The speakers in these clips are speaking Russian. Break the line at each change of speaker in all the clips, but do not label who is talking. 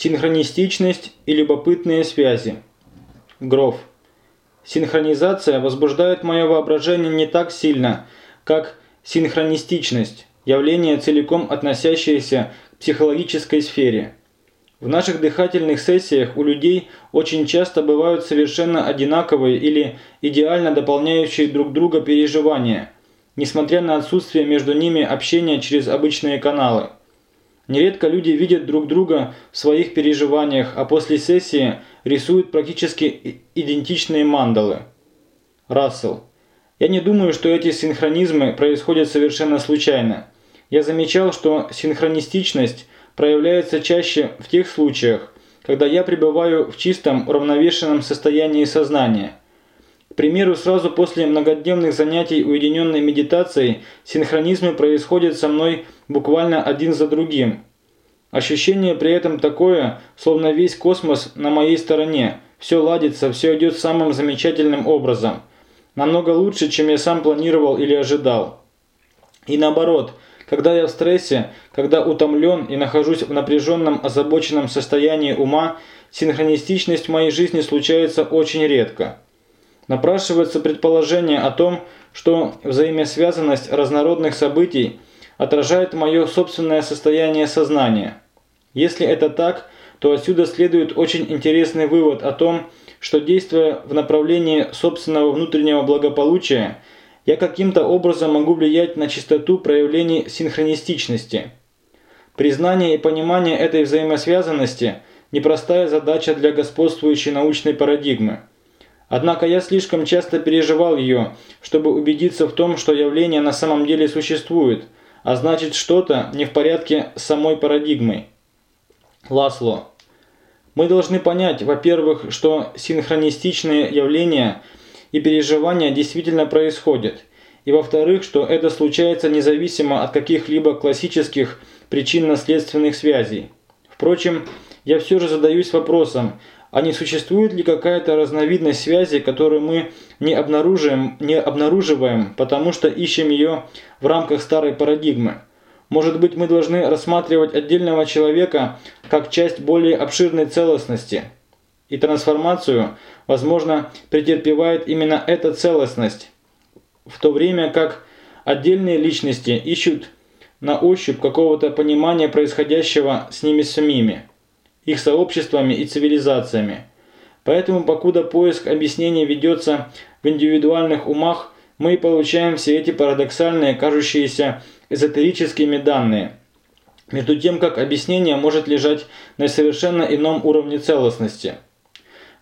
Синхронистичность и любопытные связи. Гров. Синхронизация возбуждает мое воображение не так сильно, как синхронистичность, явление целиком относящееся к психологической сфере. В наших дыхательных сессиях у людей очень часто бывают совершенно одинаковые или идеально дополняющие друг друга переживания, несмотря на отсутствие между ними общения через обычные каналы. Нередко люди видят друг друга в своих переживаниях, а после сессии рисуют практически идентичные мандалы. Рассел. Я не думаю, что эти синхронизмы происходят совершенно случайно. Я замечал, что синхронистичность проявляется чаще в тех случаях, когда я пребываю в чистом, уравновешенном состоянии сознания. Примеру, сразу после многодневных занятий уединенной медитацией синхронизмы происходят со мной буквально один за другим. Ощущение при этом такое, словно весь космос на моей стороне, все ладится, все идет самым замечательным образом. Намного лучше, чем я сам планировал или ожидал. И наоборот, когда я в стрессе, когда утомлен и нахожусь в напряженном, озабоченном состоянии ума, синхронистичность в моей жизни случается очень редко. Напрашивается предположение о том, что взаимосвязанность разнородных событий – отражает мое собственное состояние сознания. Если это так, то отсюда следует очень интересный вывод о том, что действуя в направлении собственного внутреннего благополучия, я каким-то образом могу влиять на частоту проявлений синхронистичности. Признание и понимание этой взаимосвязанности – непростая задача для господствующей научной парадигмы. Однако я слишком часто переживал ее, чтобы убедиться в том, что явление на самом деле существует – а значит что-то не в порядке с самой парадигмой. Ласло. Мы должны понять, во-первых, что синхронистичные явления и переживания действительно происходят, и во-вторых, что это случается независимо от каких-либо классических причинно-следственных связей. Впрочем, я все же задаюсь вопросом, а не существует ли какая-то разновидность связи, которую мы не обнаруживаем, не обнаруживаем, потому что ищем ее в рамках старой парадигмы? Может быть, мы должны рассматривать отдельного человека как часть более обширной целостности. И трансформацию, возможно, претерпевает именно эта целостность, в то время как отдельные личности ищут на ощупь какого-то понимания происходящего с ними самими их сообществами и цивилизациями. Поэтому, покуда поиск объяснений ведется в индивидуальных умах, мы получаем все эти парадоксальные, кажущиеся эзотерическими данные. Между тем, как объяснение может лежать на совершенно ином уровне целостности.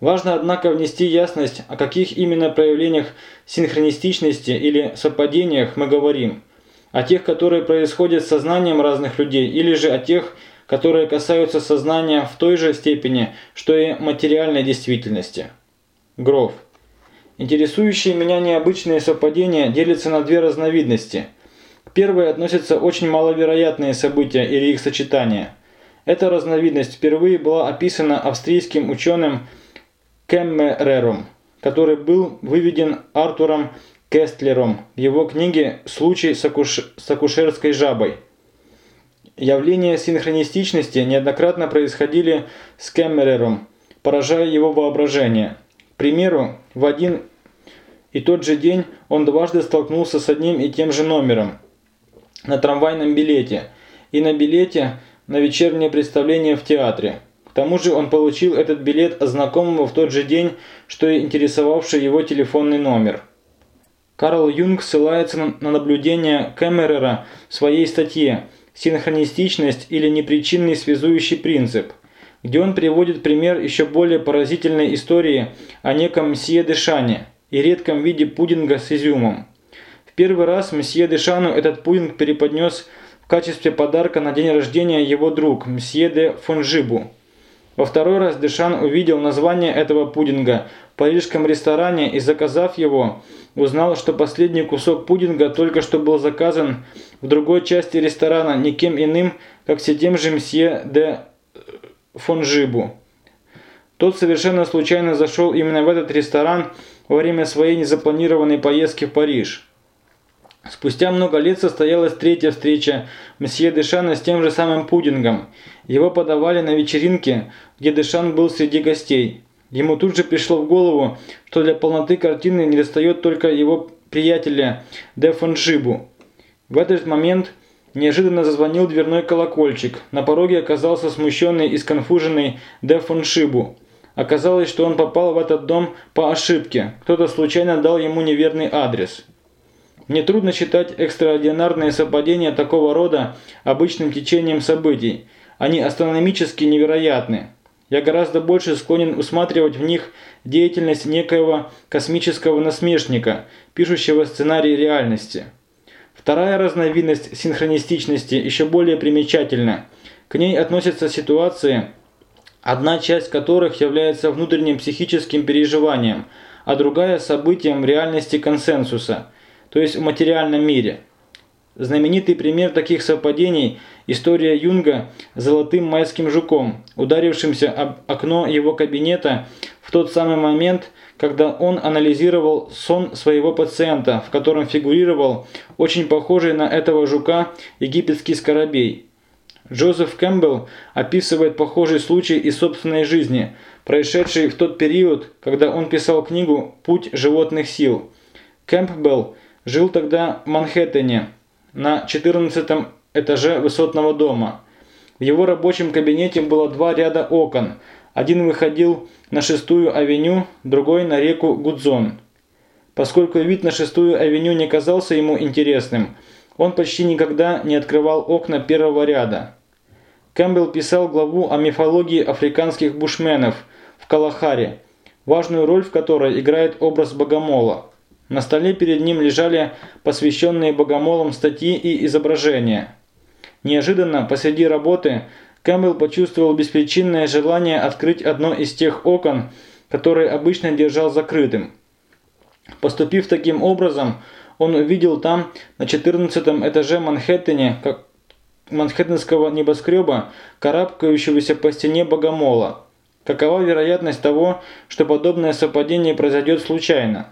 Важно, однако, внести ясность, о каких именно проявлениях синхронистичности или совпадениях мы говорим. О тех, которые происходят с сознанием разных людей, или же о тех, которые касаются сознания в той же степени, что и материальной действительности. Гров. Интересующие меня необычные совпадения делятся на две разновидности. К первой относятся очень маловероятные события или их сочетания. Эта разновидность впервые была описана австрийским ученым Кеммерером, который был выведен Артуром Кестлером в его книге «Случай с акушерской жабой». Явления синхронистичности неоднократно происходили с Кеммерером, поражая его воображение. К примеру, в один и тот же день он дважды столкнулся с одним и тем же номером на трамвайном билете и на билете на вечернее представление в театре. К тому же он получил этот билет от знакомого в тот же день, что и интересовавший его телефонный номер. Карл Юнг ссылается на наблюдения Кеммерера в своей статье синхронистичность или непричинный связующий принцип, где он приводит пример еще более поразительной истории о неком мсье Дешане и редком виде пудинга с изюмом. В первый раз мсье Дешану этот пудинг переподнес в качестве подарка на день рождения его друг, мсье де Фонжибу. Во второй раз Дешан увидел название этого пудинга парижском ресторане и, заказав его, узнал, что последний кусок пудинга только что был заказан в другой части ресторана никем иным, как все тем же мсье де Фонжибу. Тот совершенно случайно зашел именно в этот ресторан во время своей незапланированной поездки в Париж. Спустя много лет состоялась третья встреча месье Дешана с тем же самым пудингом. Его подавали на вечеринке, где Дешан был среди гостей. Ему тут же пришло в голову, что для полноты картины недостает только его приятеля Де Фоншибу. В этот момент неожиданно зазвонил дверной колокольчик. На пороге оказался смущенный и сконфуженный Де Фоншибу. Оказалось, что он попал в этот дом по ошибке. Кто-то случайно дал ему неверный адрес. Мне трудно считать экстраординарные совпадения такого рода обычным течением событий. Они астрономически невероятны. Я гораздо больше склонен усматривать в них деятельность некоего космического насмешника, пишущего сценарий реальности. Вторая разновидность синхронистичности еще более примечательна. К ней относятся ситуации, одна часть которых является внутренним психическим переживанием, а другая – событием реальности консенсуса – то есть в материальном мире. Знаменитый пример таких совпадений – история Юнга с золотым майским жуком, ударившимся об окно его кабинета в тот самый момент, когда он анализировал сон своего пациента, в котором фигурировал очень похожий на этого жука египетский скоробей. Джозеф Кэмпбелл описывает похожий случай из собственной жизни, происшедший в тот период, когда он писал книгу «Путь животных сил». Кэмпбелл Жил тогда в Манхэттене, на 14 этаже высотного дома. В его рабочем кабинете было два ряда окон. Один выходил на шестую авеню, другой на реку Гудзон. Поскольку вид на шестую авеню не казался ему интересным, он почти никогда не открывал окна первого ряда. Кэмпбелл писал главу о мифологии африканских бушменов в Калахаре, важную роль в которой играет образ богомола. На столе перед ним лежали посвященные богомолам статьи и изображения. Неожиданно, посреди работы, Кэмпбелл почувствовал беспричинное желание открыть одно из тех окон, которые обычно держал закрытым. Поступив таким образом, он увидел там, на 14 этаже Манхэттене, как манхэттенского небоскреба, карабкающегося по стене богомола. Какова вероятность того, что подобное совпадение произойдет случайно?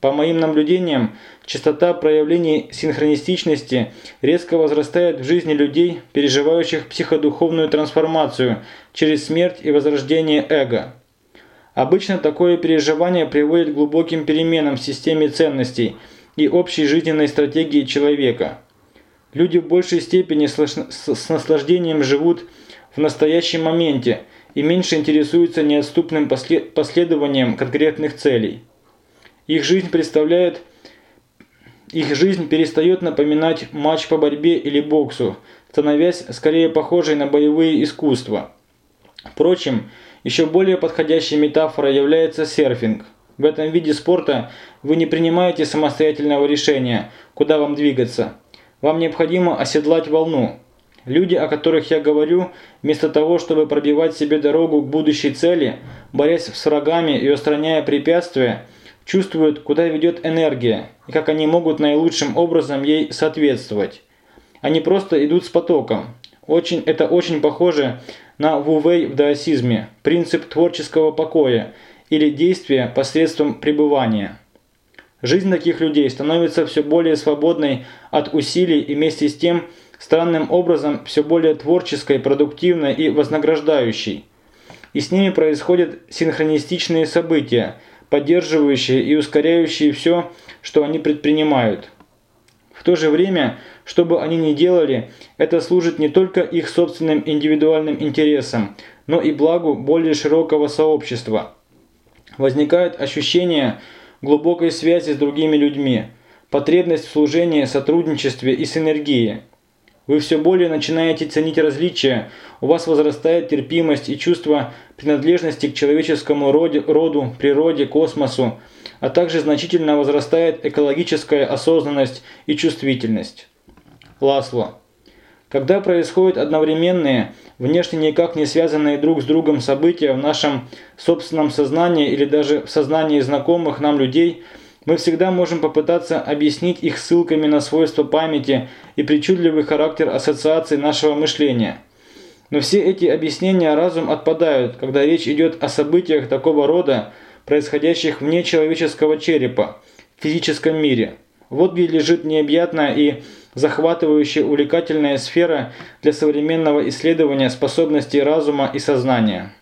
По моим наблюдениям, частота проявлений синхронистичности резко возрастает в жизни людей, переживающих психодуховную трансформацию через смерть и возрождение эго. Обычно такое переживание приводит к глубоким переменам в системе ценностей и общей жизненной стратегии человека. Люди в большей степени с наслаждением живут в настоящем моменте и меньше интересуются неотступным последованием конкретных целей. Их жизнь представляет их жизнь перестает напоминать матч по борьбе или боксу, становясь скорее похожей на боевые искусства. Впрочем, еще более подходящей метафорой является серфинг. В этом виде спорта вы не принимаете самостоятельного решения, куда вам двигаться. Вам необходимо оседлать волну. Люди, о которых я говорю, вместо того, чтобы пробивать себе дорогу к будущей цели, борясь с врагами и устраняя препятствия, чувствуют, куда ведет энергия и как они могут наилучшим образом ей соответствовать. Они просто идут с потоком. Очень, это очень похоже на вувей в даосизме, принцип творческого покоя или действия посредством пребывания. Жизнь таких людей становится все более свободной от усилий и вместе с тем странным образом все более творческой, продуктивной и вознаграждающей. И с ними происходят синхронистичные события – поддерживающие и ускоряющие все, что они предпринимают. В то же время, что бы они ни делали, это служит не только их собственным индивидуальным интересам, но и благу более широкого сообщества. Возникает ощущение глубокой связи с другими людьми, потребность в служении, сотрудничестве и синергии – вы все более начинаете ценить различия, у вас возрастает терпимость и чувство принадлежности к человеческому роде, роду, природе, космосу, а также значительно возрастает экологическая осознанность и чувствительность. Ласло. Когда происходят одновременные, внешне никак не связанные друг с другом события в нашем собственном сознании или даже в сознании знакомых нам людей – мы всегда можем попытаться объяснить их ссылками на свойства памяти и причудливый характер ассоциаций нашего мышления. Но все эти объяснения разум отпадают, когда речь идет о событиях такого рода, происходящих вне человеческого черепа, в физическом мире. Вот где лежит необъятная и захватывающая увлекательная сфера для современного исследования способностей разума и сознания.